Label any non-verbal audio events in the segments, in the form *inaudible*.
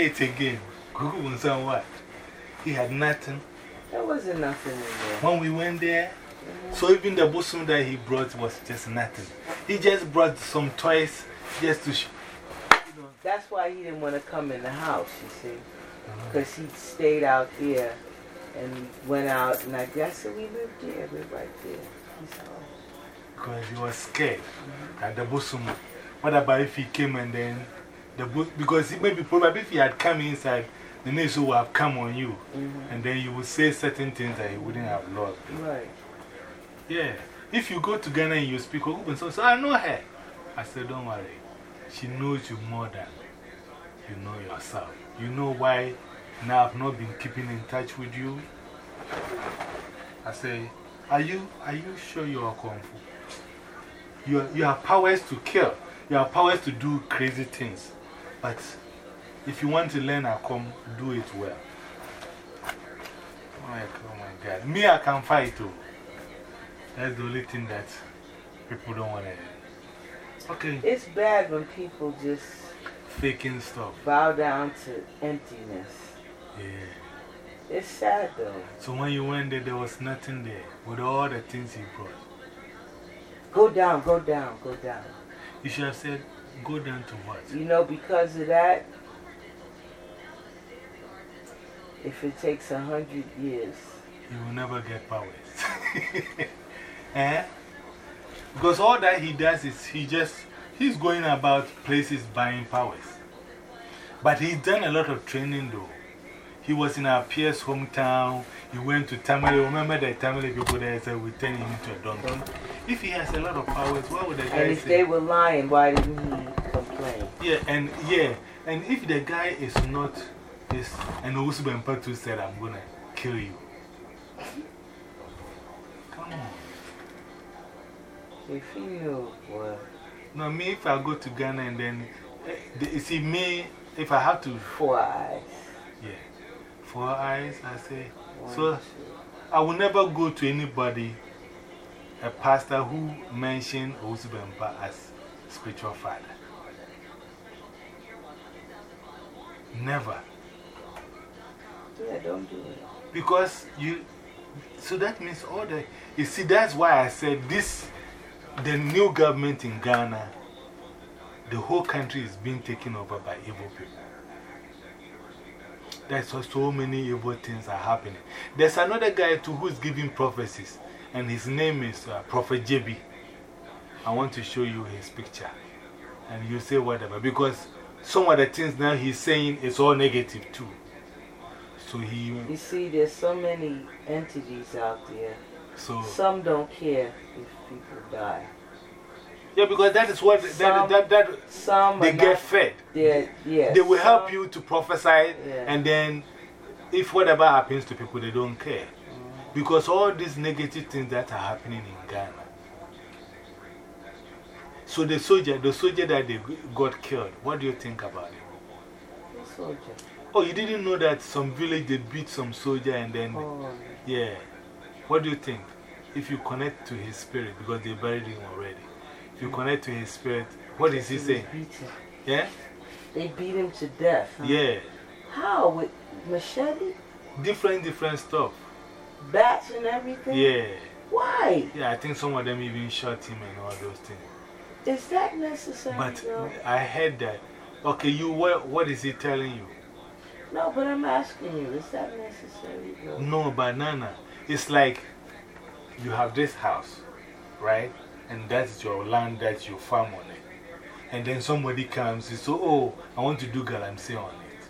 it again. Google was on what? He had nothing. There wasn't nothing in there. When we went there, -hmm. so even the bosom that he brought was just nothing. He just brought some toys just to. You know. That's why he didn't want to come in the house, you see. Because he stayed out there and went out, and I guess we lived there, we right there. Because he was scared -hmm. that the bosom. What about if he came and then the book? Because he maybe probably if he had come inside, the news would have come on you. -hmm. And then you would say certain things that you wouldn't have loved. Right. Yeah. If you go to Ghana and you speak Ogubu, so, so I know her. I said, don't worry. She knows you more than you know yourself. You know why now I've not been keeping in touch with you? I say, are you, are you sure you are Kung Fu? You, you have powers to kill. You have powers to do crazy things. But if you want to learn Akom, do it well. Oh my, oh my God. Me, I can fight too. That's the only thing that people don't want to hear. Okay. It's bad when people just faking stuff. Bow down to emptiness. Yeah. It's sad though. So when you went there, there was nothing there with all the things he brought. Go down, go down, go down. You should have said, go down to what? You know, because of that, if it takes a hundred years, you will never get powers. *laughs* eh? Because all that he does is he just, he's going about places buying powers. But he's done a lot of training though. He was in our peer's hometown. He went to Tamale. Remember the Tamale people there said we turn him into a donkey. If he has a lot of powers, what would the guy And if they were lying, why didn't he complain? Yeah, and yeah, and if the guy is not, is, and Owusu Bempatu said, I'm to kill you. Come on. If you what? No, me, if I go to Ghana and then, you eh, see, me, if I have to. Four eyes. Yeah. Four eyes, I say. so, I will never go to anybody, a pastor who mentioned Owusu Bempa as spiritual father. Never. Yeah, don't do it. Because you, so that means all the, you see, that's why I said this, the new government in Ghana, the whole country is being taken over by evil people. That's why so many evil things are happening. There's another guy too who's giving prophecies, and his name is uh, Prophet JB. I want to show you his picture. And you say whatever, because some of the things now he's saying is all negative too. So he. You see, there's so many entities out there. So. Some don't care if people die. Yeah, because that is what some, that, that, that some they get fed. Yeah, they will help you to prophesy, and then if whatever happens to people, they don't care. Because all these negative things that are happening in Ghana. So the soldier, the soldier that they got killed, what do you think about it? The soldier. Oh, you didn't know that some village they beat some soldier and then. Oh. Yeah. What do you think? If you connect to his spirit, because they buried him already. If you connect to his spirit, what is he saying? Yeah? They beat him to death. Yeah. How? With machete? Different, different stuff. Bats and everything? Yeah. Why? Yeah, I think some of them even shot him and all those things. Is that necessary? But though? I heard that. Okay, you, what, what is he telling you? No, but I'm asking you, is that necessary? Though? No, banana. It's like you have this house, right? And that's your land that you farm on it. And then somebody comes and says, Oh, I want to do galamsey on it.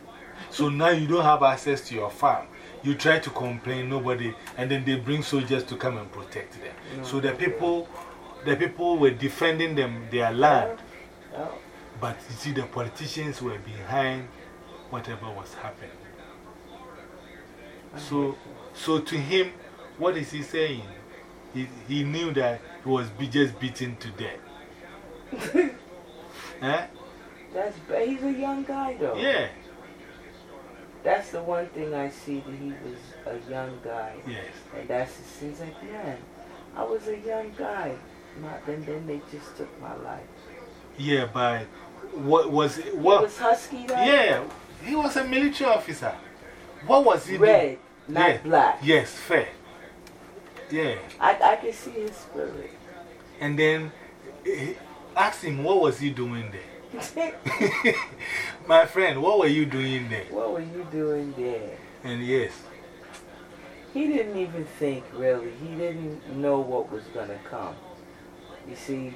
So now you don't have access to your farm. You try to complain, nobody, and then they bring soldiers to come and protect them. No, so the people the people were defending them, their land. But you see, the politicians were behind whatever was happening. So, so to him, what is he saying? He, he knew that he was be just beaten to death. *laughs* eh? That's, he's a young guy, though. Yeah. That's the one thing I see that he was a young guy. Yes. And that's, it seems like, man, I was a young guy. Not, then, then they just took my life. Yeah, but what was it? What was husky though? Yeah. He was a military officer. What was he Red, doing? not Yeah. black. Yes, fair. Yeah. I, I can see his spirit. And then eh, ask him, what was he doing there? *laughs* *laughs* My friend, what were you doing there? what were you doing there? And yes, He didn't even think, really. He didn't know what was going to come. You see,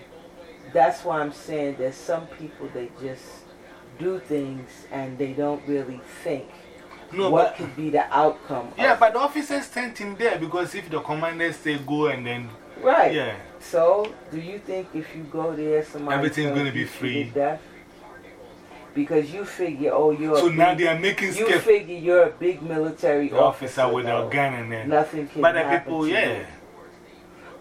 that's why I'm saying there's some people, they just do things and they don't really think no, what could be the outcome. yeah, but the officers sent him there because if the commanders say go and then, Right. yeah, So, do you think if you go there, somebody Everything's gonna be you to free. death? Because you figure, oh, you're so a now big, they are making you figure you're a big military the officer with a gun and then. Nothing can But the happen people, to yeah, you.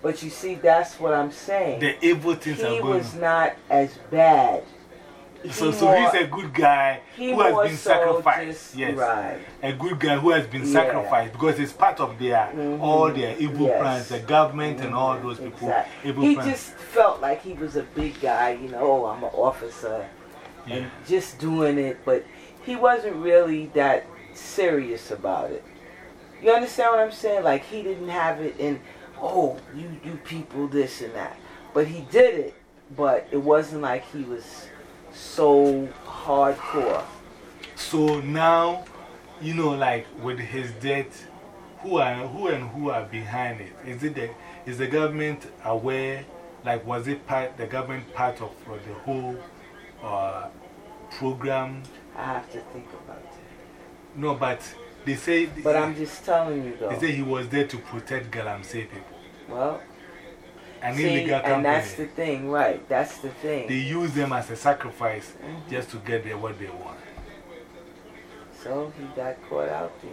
But you see, that's what I'm saying. the evil things he are going He was not as bad. So, He so more- he's a good guy who has been so sacrificed. Yes. Right. A good guy who has been Yeah. sacrificed because it's part of their Mhm. all their evil Yes. plans, the government and all those people. Exactly. He plans. just felt like he was a big guy, you know, oh, I'm an officer, yeah. and just doing it, but he wasn't really that serious about it. You understand what I'm saying? Like, he didn't have it in, oh, you, you people, this and that. But he did it, but it wasn't like he was so hardcore. So now, you know, like with his death, who, are, who and who are behind it? Is, it the, is the government aware? Like, was it part, the government part of the whole uh, program? I have to think about it. No, but they say, But I'm just telling you, though. they say he was there to protect Galamsey people. well, An see, illegal company. and that's the thing, right? That's the thing. They use them as a sacrifice Mhm. just to get their, what they want. So he got caught out there.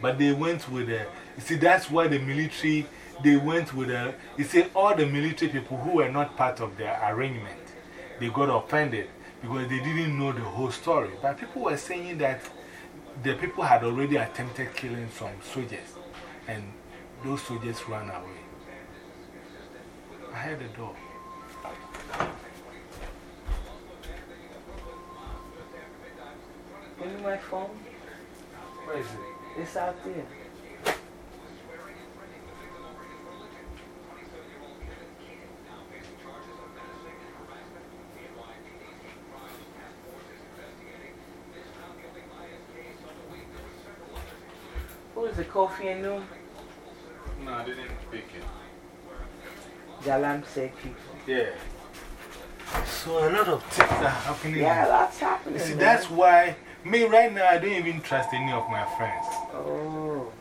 But they went with a, you see, that's why the military, they went with a, you see, all the military people who were not part of the arrangement, they got offended because they didn't know the whole story. But people were saying that the people had already attempted killing some soldiers and those soldiers ran away. I heard the door. Give me my phone. Where is it? It's out there. Who is coffee Kofi and Noom? No, I didn't pick it. Galamsey people. Yeah. So a lot of things are happening. Yeah, lots happening. You see, man. that's why, me right now, I don't even trust any of my friends. Oh.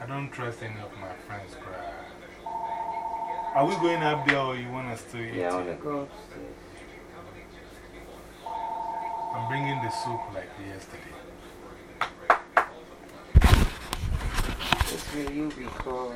I don't trust any of my friends, cry. Are we going up there or you want us to eat? Yeah, I it? want to go upstairs. I'm bringing the soup like yesterday. It's me, you calling.